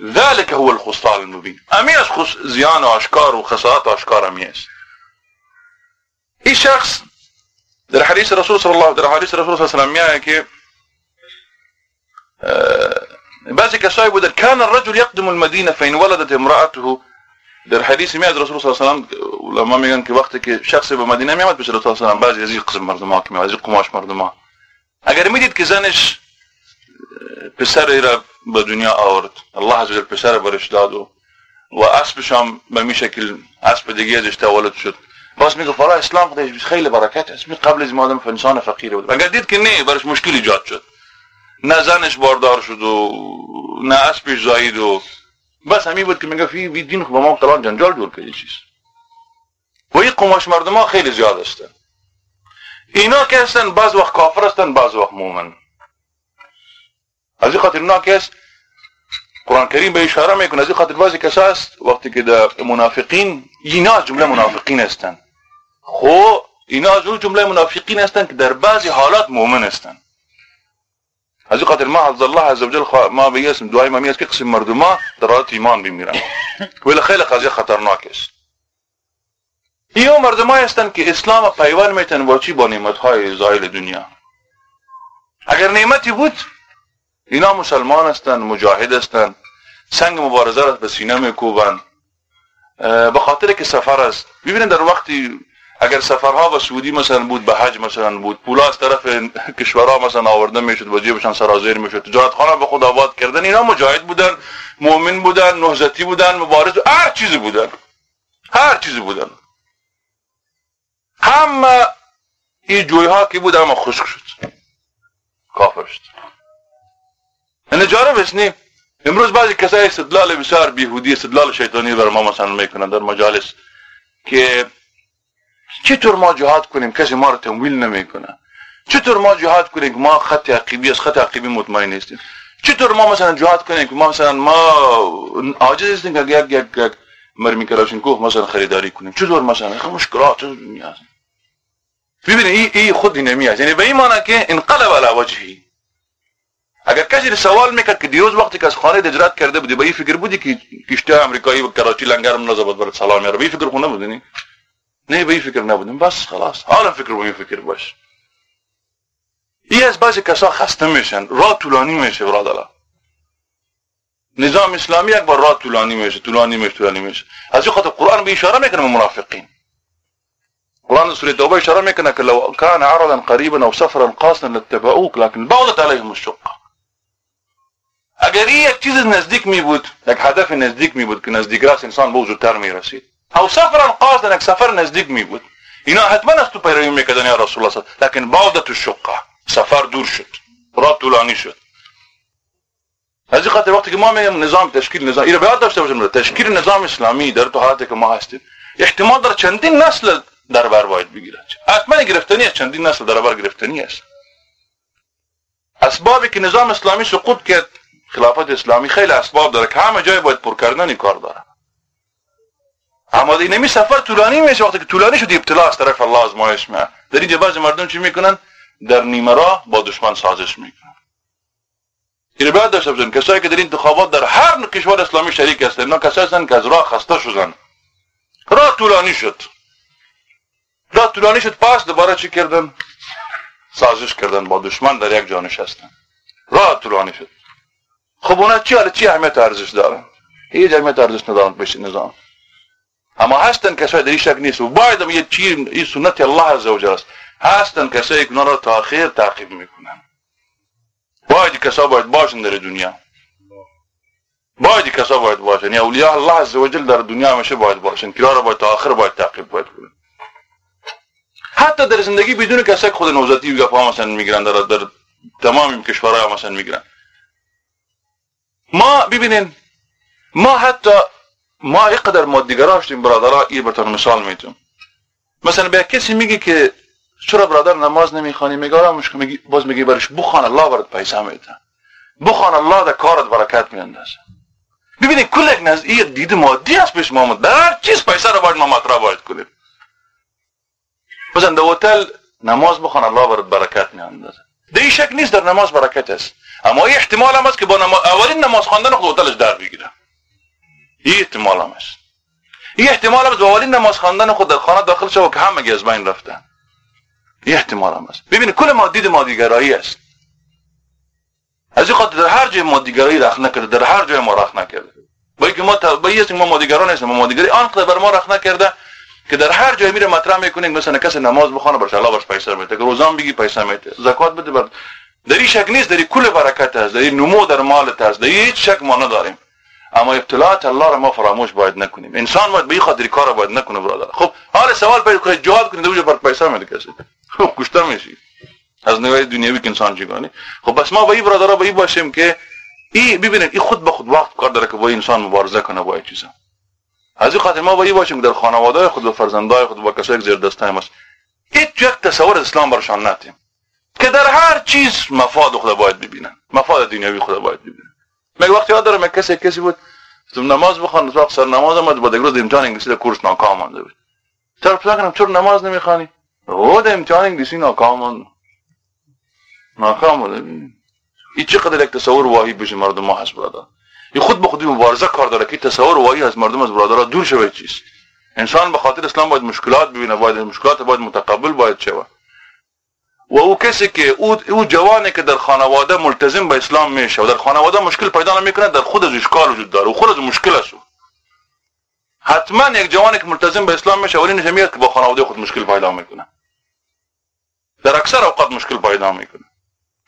ذلك هو الخسران المبين امی از زیان و اشکار و خسارات و اشکار امی است I شخص در حديث الرسول صلى الله در حديث الرسول صلى الله عليه وسلم يعني كي باسك صايب در كان الرجل يقدم المدينة فإن ولدت امرأته. در حديث مياد الرسول صلى الله عليه وسلم لما ميغان كي وقت كي شخص بمدينة ميامد بس الرسول صلى الله عليه وسلم باز يزيد قسم مردما كي يزيد قماش مردما اگر ميديد كي زنش آه، پسر را به دنیا آورد الله عز وجل پسر برش داد و اسبش هم به می شکل اسب دیگه ازش تولد شد. باز میگه فرا اسلام خودش خیلی برکت است. می قبل از مادم انسان فقیر بود. اگر دید که نه برش مشکل ایجاد شد. نه زنش باردار شد و نه اسبش زاید و بس همین بود که میگه فی دین خب ما طبعا جنجال جور کنید چیز. و این قماش مردم ها خیلی زیاد هستن. اینا که هستن بعض وقت کافر هستن بعض وقت مومن. از این خاطر اینا که هست قرآن کریم به اشاره می‌کنه. از این خاطر بعضی کسا هست وقتی که در منافقین اینا جمله منافقین هستن. خو اینا از اون جمله منافقین هستن که در بعضی حالات مؤمن هستن. از این خاطر ما عز الله عز وجل ما به اسم دعای ما میاد که قسم مردم ها در حالت ایمان بمیرن. ولی خیلی قضیه خطرناک است. ایو مردم هستن که اسلام پیوند میتن با چی؟ با نعمت های زایل دنیا. اگر نعمتی بود اینا مسلمان هستن مجاهد هستن سنگ مبارزه را به سینه میکوبن به خاطر که سفر است. ببینید در وقتی اگر سفرها به سعودی مثلا بود به حج مثلا بود پولا از طرف کشورها مثلا آورده می‌شد و جیبشان سرازیر می‌شد تجارت خانه به خود آباد کردن اینا مجاهد بودن مؤمن بودن نهزتی بودن مبارز هر چیزی بودن هر چیزی بودن. همه این جوی ها که بود؟ اما خشک شد. کافر شد. نجاره بسنی امروز بعضی کسای استدلال بسیار بیهودی استدلال شیطانی بر ما مثلا می‌کنن در مجالس که چطور ما جهاد کنیم؟ کسی ما رو تمویل نمی‌کنه. چطور ما جهاد کنیم ما خط عقیبی از خط عقیبی مطمئن نیستیم. چطور ما مثلا جهاد کنیم که ما مثلا ما عاجز هستیم که یک یک یک مرمی کلاشینکوف مثلا خریداری کنیم. چطور مثلا؟ مشکلات دنیا هست ببینید این ای خود نمی است. یعنی به این معنی که انقلب علی وجهی. اگر کسی سوال می‌کرد که دیروز وقتی که از خانه هجرت کرده بودی به این فکر بودی که کشتی آمریکایی و کراچی لنگرم نزبط برات سلام میاره به این فکر خونه بودی؟ این فکر نبودیم بس خلاص. حالا فکر به این فکر باش این از بعضی کسا خسته میشن راه طولانی میشه برادرها نظام اسلامی یک بار راه طولانی میشه طولانی میشه طولانی میشه. از خاطر قرآن به اشاره میکنه منافقین. قرآن سوره توبه اشاره میکنه که لو كان عرضا قریبا أو سفرا قاصدا لاتبعوك لكن بعدت عليهم الشقه. اگر یک چیز نزدیک می بود یک هدف نزدیک می بود که نزدیک راست انسان به زودتر می رسید او سفرا قاصدا یک سفر نزدیک می بود. اینا حتما از تو پیروی می‌کردن یا رسول الله لكن بعدت الشقه سفر دور شد. راه طولانی شد. از خاطر وقتی که ما میگم نظام تشکیل نظام اینا بیاد داشته باشیم. تشکیل نظام اسلامی در تو حالتی که ما هستیم احتمال در چندین نسل در بر باید بگیرد حتما گرفتنی است. چندین نسل در بر گرفتنی است. اسبابی که نظام اسلامی سقوط کرد خلافت اسلامی خیلی اسباب داره که همه جای باید پر کردن کار داره. اما این نمی سفر طولانی میشه وقتی که طولانی شد ابتلا از طرف الله آزمایش میاد در اینجا بعضی مردم چی می‌کنن در نیمه راه با دشمن سازش می‌کنن این باید داشته باشن کسایی که در این انتخابات در هر کشور اسلامی شریک هستن اینا کسایی هستن که از راه خسته شدن راه طولانی شد راه طولانی شد پس دوباره چی کردن سازش کردن با دشمن در یک جا نشستن راه طولانی شد خب اونا چی چی اهمیت ارزش دارن هیچ اهمیت ارزش ندارن پیش نظام اما هستن کسایی در شک نیست. و باید یه چی این سنت الله عز و است. هستن کسایی که را تا آخر تعقیب می‌کنن. باید کسا باید باشن در دنیا. باید کسا باید باشن. یعنی اولیاء الله عز در دنیا همیشه باید باشن. را باید تا آخر باید تعقیب باید کنن. حتی در زندگی بدون کسی خود نوزتی و گفا مثلا می‌گیرن. در, در تمام کشورها مثلا می‌گیرن. ما ببینین ما حتی ما اینقدر مادیگرا شدیم برادرها این برتان مثال میتون. مثلا به کسی میگی که چرا برادر نماز نمی‌خوانی؟ میگه آره مشکل میگی باز میگی برش بخوان الله برات پیسه میده. بخوان الله در کارت برکت میاندازه. ببینید کل یک نظریه دید مادی است پیش ما در چیز پیسه رو باید ما مطرح باید کنیم. مثلا در هتل نماز بخوان الله برات برکت میاندازه. در شک نیست در نماز برکت است. اما احتمال هم است که با نماز اولین نماز خواندن خود هتلش در بگیره این احتمال هم است این احتمال هم است نماز خواندن خود در خانه داخل شو که همه از بین رفتن. این احتمال هم است ببینید کل ما مادیگرایی است از این خاطر در هر جای مادیگرایی رخ نکرده در هر جای ما رخ نکرده. با اینکه ما با این ما مادیگران نیستیم ما مادیگری آنقدر بر ما رخ نکرده که در هر جای میره مطرح می‌کنه مثلا کسی نماز بخونه برش الله برش پیسه میده که روزان بگی پیسه میده زکات بده بر در این شک نیست در این کل برکت هست در این نمو در مالت هست در هیچ شک ما نداریم. اما ابتلاعات الله را ما فراموش باید نکنیم. انسان باید به خاطر کار باید نکنه برادر. خب حال سوال پیدا کنید جواب کنید اونجا بر پیسه میده کسی. خب کشته میشی. از نوع دنیوی که انسان چیکانی. خب بس ما با این برادرها این باشیم که ای ببینید این خود به خود وقت کار داره که با انسان مبارزه کنه با این چیزا. از این خاطر ما با این باشیم در خانواده خود و فرزندای خود با کسایی که زیر دسته است هیچ یک تصور اسلام برشان نتیم. که در هر چیز مفاد خدا باید ببینن. مفاد دنیوی خدا باید ببینن. مگه وقتی یاد دارم کسی کسی بود؟ تو نماز بخوان وقت سر نماز آمد بعد روز امتحان انگلیسی در کورس ناکام مانده بود. طرف کنم؟ چرا نماز نمی‌خوانی؟ او در امتحان انگلیسی ناکام ماند. ناکام بوده این چقدر یک تصور واهی بشه مردم ما هست برادر؟ این خود به خودی مبارزه کار داره که تصور واهی از مردم از برادرها دور شوه چیز انسان به خاطر اسلام باید مشکلات ببینه باید مشکلات باید متقبل باید شوه. و او کسی که او, او جوانی که در خانواده ملتزم به اسلام میشه و در خانواده مشکل پیدا نمی‌کنه در خود از اشکال وجود داره. و خود از مشکل است. حتما یک جوانی که ملتزم به اسلام میشه اولین میاد که با خانواده خود مشکل پیدا می‌کنه. در اکثر اوقات مشکل پیدا می‌کنه.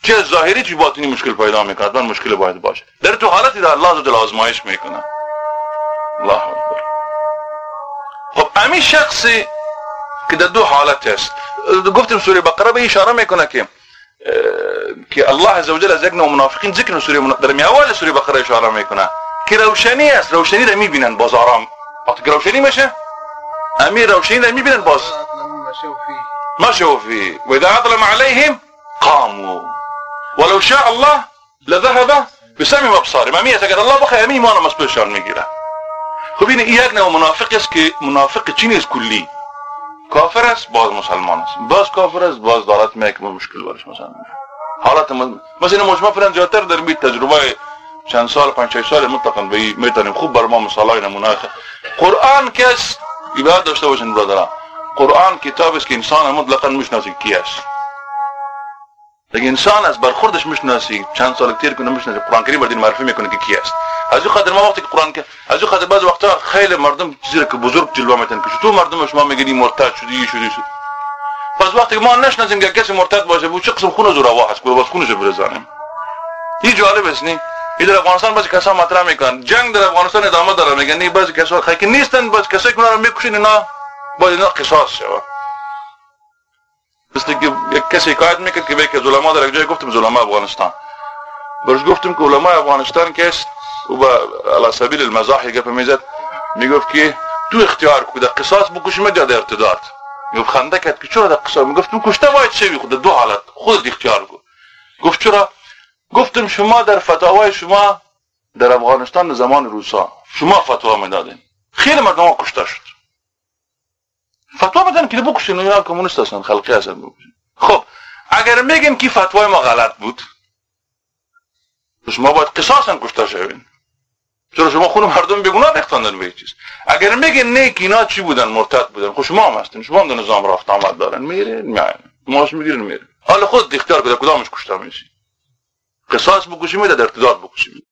چه ظاهری چه باطنی مشکل پیدا می‌کنه حتما مشکل باید باشه. در تو حالتی در الله عز آزمایش می‌کنه. الله اکبر. خب امی شخصی که دو حالت است گفتیم سوره بقرة به إشارة میکنه که که الله عزوجل از یک نوع منافقین ذکر سوره. در اول سوره بقرة إشارة میکنه که روشنی است روشنی را میبینن باز آرام. وقتی که روشنی میشه امیر روشنی را میبینن باز مشوا فيه. وإذا أظلم عليهم قاموا. ولو شاء الله لذهب بسمع وابصارهم امیت اگر الله بخواه امین ایمان مسئولشان میگیره خب این یک نوع منافق است که منافق چی نیست کلی کافر است باز مسلمان است. باز کافر است باز دارد می‌کنه مشکل برش مثلا. حالت م- مثلا ما شما فرن زیادتر در بید تجربه. چند سال پنج شش سال مطلقا به می‌تونیم خوب بر ما مثالای نمونه. قرآن کس ایباد داشته باشین برادران. قرآن کتاب است که انسان مطلقا می‌شناسه کی است. دیگه انسان از برخوردش می‌شناسی چند سال تیر کنه می‌شناسی قرآن کریم بر دین معرفی می‌کنه که کی است از این خاطر ما وقتی که قرآن که از این خاطر بعض وقتا خیلی مردم چیزی که بزرگ جلوه میتن که تو مردم شما میگی مرتد شدی شدی شدی پس وقتی ما نشناسیم که کسی مرتد باشه بو چه قسم خون زورا هست که باز خونش رو برزانیم این جالب است نی این در افغانستان بعضی کسا مطرح می‌کنن جنگ در افغانستان ادامه داره میگن نی بعضی کسا خیلی نیستن بعضی کسایی که اونا اینا باید اینا قصاص شود مثل که یک کسی حکایت می‌کرد که از علما در یک جای گفتم از علما افغانستان برش گفتم که علما افغانستان که است او با علی سبیل المزاح گپ می‌زد می‌گفت که تو اختیار کو در قصاص بکشی یا در ارتداد می‌گفت خنده کرد که چرا در قصاص می‌گفتم کشته باید شوی خود دو حالت خودت اختیار کو گفت چرا گفتم شما در فتاوای شما در افغانستان زمان روسا شما فتوا می‌دادین خیلی مردم کشته شد فتوا بدن که بکشین اینا کمونیست هستن خلقی هستن بکشین. خب اگر میگن که فتوای ما غلط بود شما باید قصاصا کشته شوین. چرا شما خون مردم بگونا ریختاندن به چیز. اگر میگن نه اینا چی بودن مرتد بودن خب شما هم هستین. شما هم در نظام رفت آمد دارن. میرین میاین. ماش می‌گیرین میرین. حالا خود اختیار کده کدامش کشته میشی قصاص بکشی در ارتداد بکشی